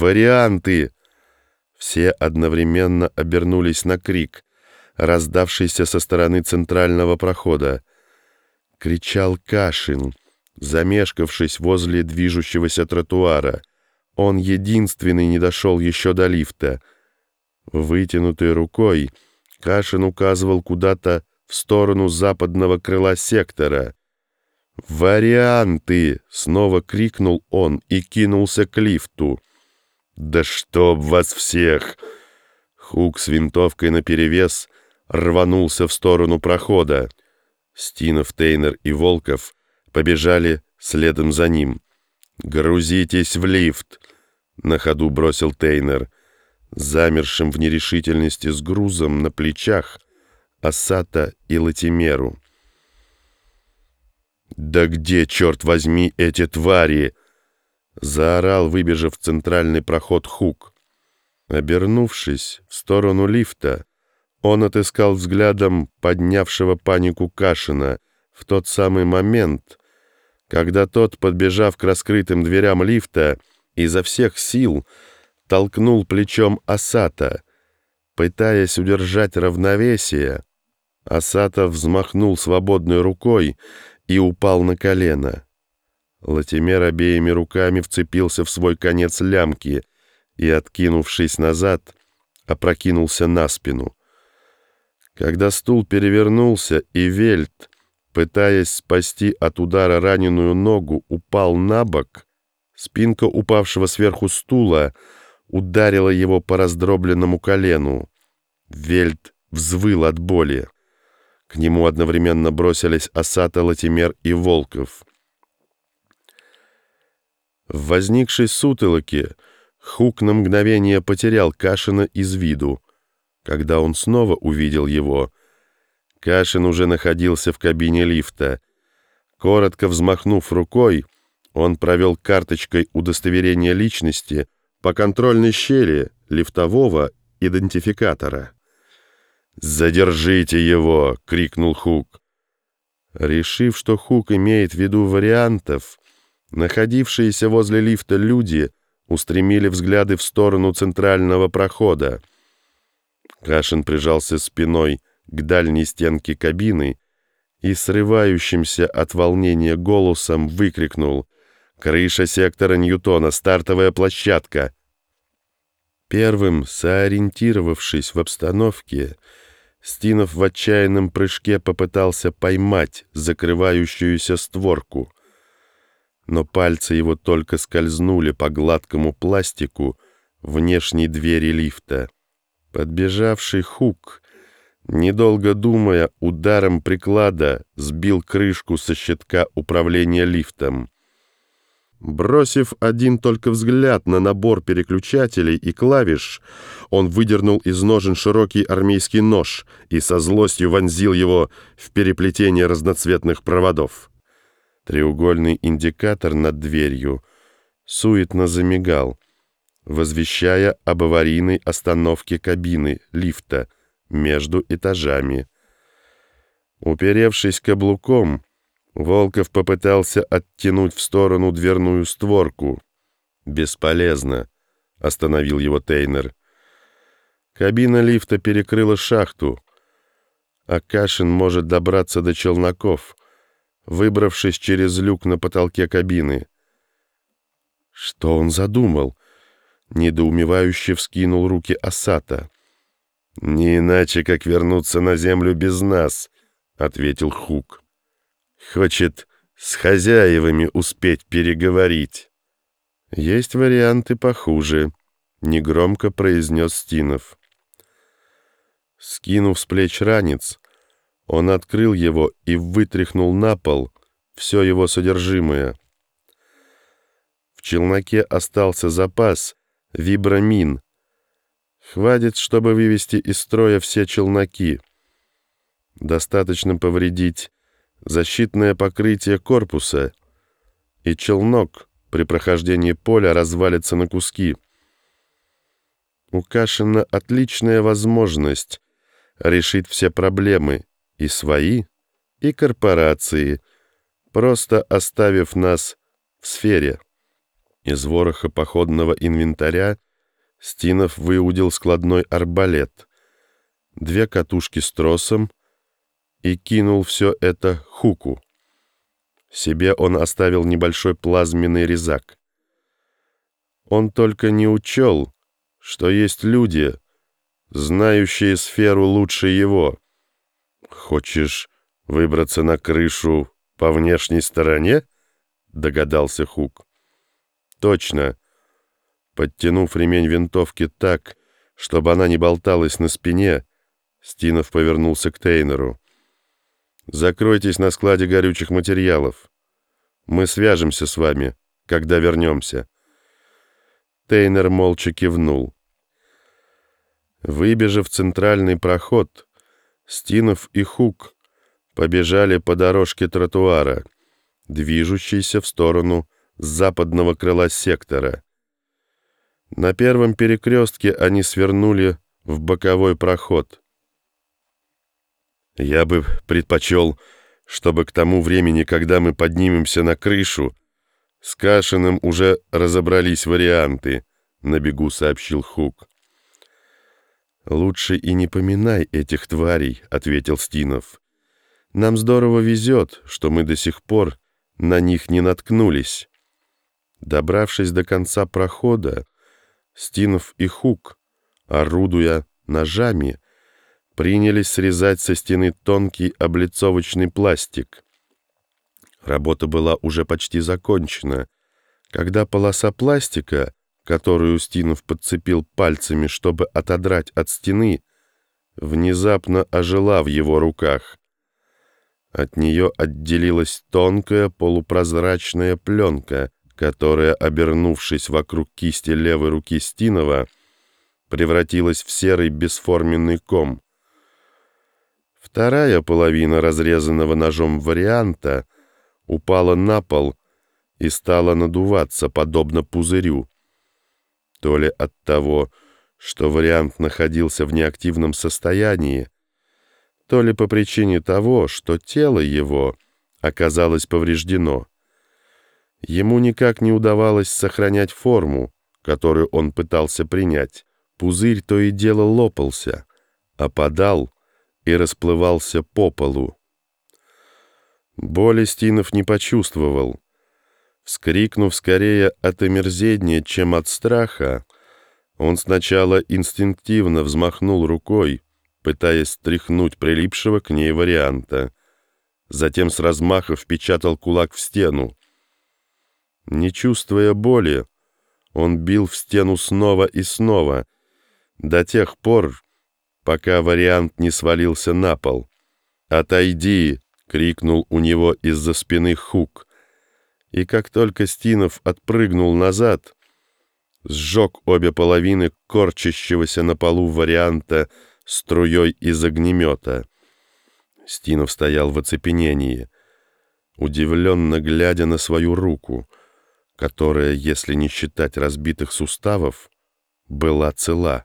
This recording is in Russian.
Варианты!» Все одновременно обернулись на крик, раздавшийся со стороны центрального прохода. Кричал Кашин, замешкавшись возле движущегося тротуара. Он единственный не дошел еще до лифта. Вытянутой рукой Кашин указывал куда-то в сторону западного крыла сектора. «Варианты!» — снова крикнул он и кинулся к лифту. «Да чтоб вас всех!» Хук с винтовкой наперевес рванулся в сторону прохода. Стинов, Тейнер и Волков побежали следом за ним. «Грузитесь в лифт!» — на ходу бросил Тейнер. Замершим в нерешительности с грузом на плечах Асата и Латимеру. «Да где, черт возьми, эти твари?» — заорал, выбежав в центральный проход Хук. Обернувшись в сторону лифта, он отыскал взглядом поднявшего панику Кашина в тот самый момент, когда тот, подбежав к раскрытым дверям лифта, изо всех сил толкнул плечом Асата. Пытаясь удержать равновесие, Асата взмахнул свободной рукой и упал на колено. Латимер обеими руками вцепился в свой конец лямки и, откинувшись назад, опрокинулся на спину. Когда стул перевернулся, и Вельт, пытаясь спасти от удара раненую ногу, упал на бок, спинка упавшего сверху стула ударила его по раздробленному колену. Вельт взвыл от боли. К нему одновременно бросились Асата, Латимер и Волков. В возникшей сутолоке Хук на мгновение потерял Кашина из виду. Когда он снова увидел его, Кашин уже находился в кабине лифта. Коротко взмахнув рукой, он провел карточкой удостоверения личности по контрольной щели лифтового идентификатора. «Задержите его!» — крикнул Хук. Решив, что Хук имеет в виду вариантов, находившиеся возле лифта люди устремили взгляды в сторону центрального прохода. Кашин прижался спиной к дальней стенке кабины и срывающимся от волнения голосом выкрикнул «Крыша сектора Ньютона, стартовая площадка!» Первым, соориентировавшись в обстановке, Стинов в отчаянном прыжке попытался поймать закрывающуюся створку. Но пальцы его только скользнули по гладкому пластику внешней двери лифта. Подбежавший Хук, недолго думая, ударом приклада сбил крышку со щитка управления лифтом. Бросив один только взгляд на набор переключателей и клавиш, он выдернул из ножен широкий армейский нож и со злостью вонзил его в переплетение разноцветных проводов. Треугольный индикатор над дверью суетно замигал, возвещая об аварийной остановке кабины лифта между этажами. Уперевшись каблуком, Волков попытался оттянуть в сторону дверную створку. «Бесполезно», — остановил его Тейнер. Кабина лифта перекрыла шахту, а Кашин может добраться до челноков, выбравшись через люк на потолке кабины. Что он задумал? Недоумевающе вскинул руки Асата. «Не иначе, как вернуться на землю без нас», — ответил Хук. Хочет с хозяевами успеть переговорить. Есть варианты похуже, негромко произнес Стинов. Скинув с плеч ранец, он открыл его и вытряхнул на пол все его содержимое. В челноке остался запас вибрамин. Хватит, чтобы вывести из строя все челноки. Достаточно повредить защитное покрытие корпуса, и челнок при прохождении поля развалится на куски. У Кашина отличная возможность решить все проблемы, и свои, и корпорации, просто оставив нас в сфере. Из вороха походного инвентаря Стинов выудил складной арбалет, две катушки с тросом и кинул все это Хуку. Себе он оставил небольшой плазменный резак. Он только не учел, что есть люди, знающие сферу лучше его. «Хочешь выбраться на крышу по внешней стороне?» — догадался Хук. «Точно». Подтянув ремень винтовки так, чтобы она не болталась на спине, Стинов повернулся к Тейнеру. «Закройтесь на складе горючих материалов. Мы свяжемся с вами, когда вернемся». Тейнер молча кивнул. Выбежав в центральный проход, Стинов и Хук побежали по дорожке тротуара, движущейся в сторону западного крыла сектора. На первом перекрестке они свернули в боковой проход. «Я бы предпочел, чтобы к тому времени, когда мы поднимемся на крышу, «С Кашиным уже разобрались варианты», — на бегу сообщил Хук. «Лучше и не поминай этих тварей», — ответил Стинов. «Нам здорово везет, что мы до сих пор на них не наткнулись». Добравшись до конца прохода, Стинов и Хук, орудуя ножами, принялись срезать со стены тонкий облицовочный пластик — Работа была уже почти закончена, когда полоса пластика, которую Устинов подцепил пальцами, чтобы отодрать от стены, внезапно ожила в его руках. От нее отделилась тонкая полупрозрачная пленка, которая, обернувшись вокруг кисти левой руки Стинова, превратилась в серый бесформенный ком. Вторая половина разрезанного ножом варианта — упала на пол и стала надуваться, подобно пузырю. То ли от того, что вариант находился в неактивном состоянии, то ли по причине того, что тело его оказалось повреждено. Ему никак не удавалось сохранять форму, которую он пытался принять. Пузырь то и дело лопался, опадал и расплывался по полу. Боли Стинов не почувствовал. Вскрикнув скорее от омерзения, чем от страха, он сначала инстинктивно взмахнул рукой, пытаясь стряхнуть прилипшего к ней варианта. Затем с размаха впечатал кулак в стену. Не чувствуя боли, он бил в стену снова и снова, до тех пор, пока вариант не свалился на пол. «Отойди!» крикнул у него из-за спины Хук. И как только Стинов отпрыгнул назад, сжег обе половины корчащегося на полу варианта струей из огнемета. Стинов стоял в оцепенении, удивленно глядя на свою руку, которая, если не считать разбитых суставов, была цела.